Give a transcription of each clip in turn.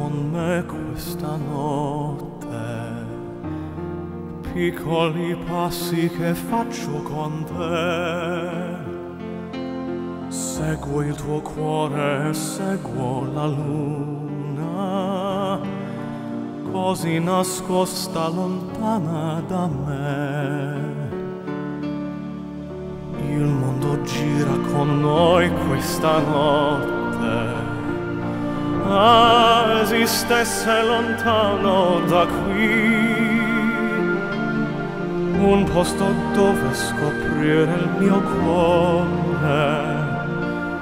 con me questa notte. Piccoli passi che faccio con te. Seguo il tuo cuore, seguo la luna, così nascosta lontana da me. Il mondo gira con noi questa notte. Ah, esistesse lontano da qui. Un posto dove scoprire il mio cuore.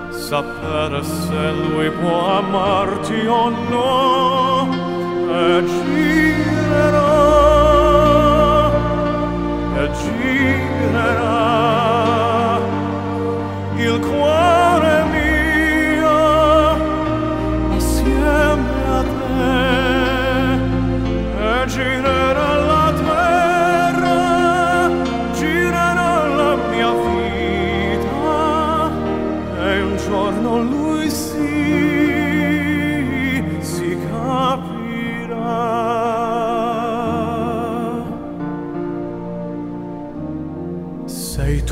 Sapere se lui può amarti o no e girerò e girerà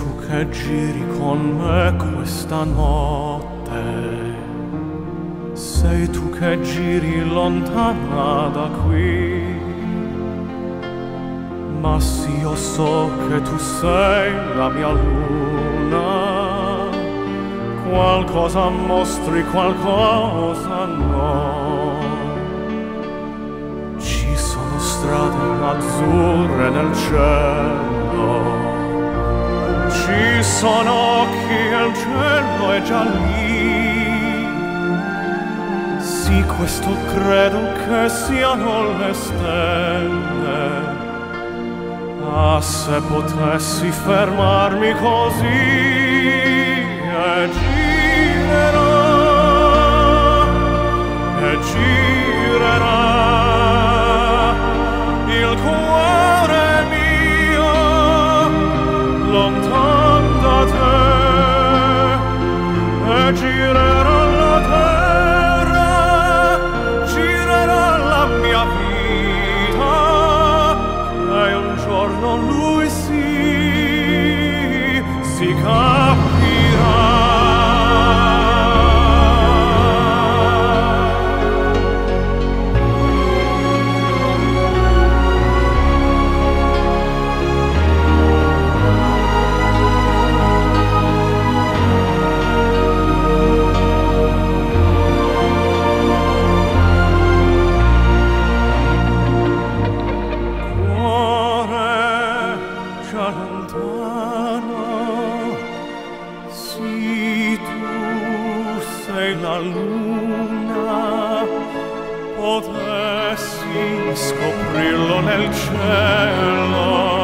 tu che giri con me questa notte. Sei tu che giri lontana da qui. Ma sì io so che tu sei la mia luna. Qualcosa mostri qualcosa no. Ci sono strade azzurre nel cielo ci sono occhi il cielo è già lì. Sì, questo credo che siano le stelle. Ah, se potessi fermarmi così e girerò, e girerà la luna potessi scoprirlo nel cielo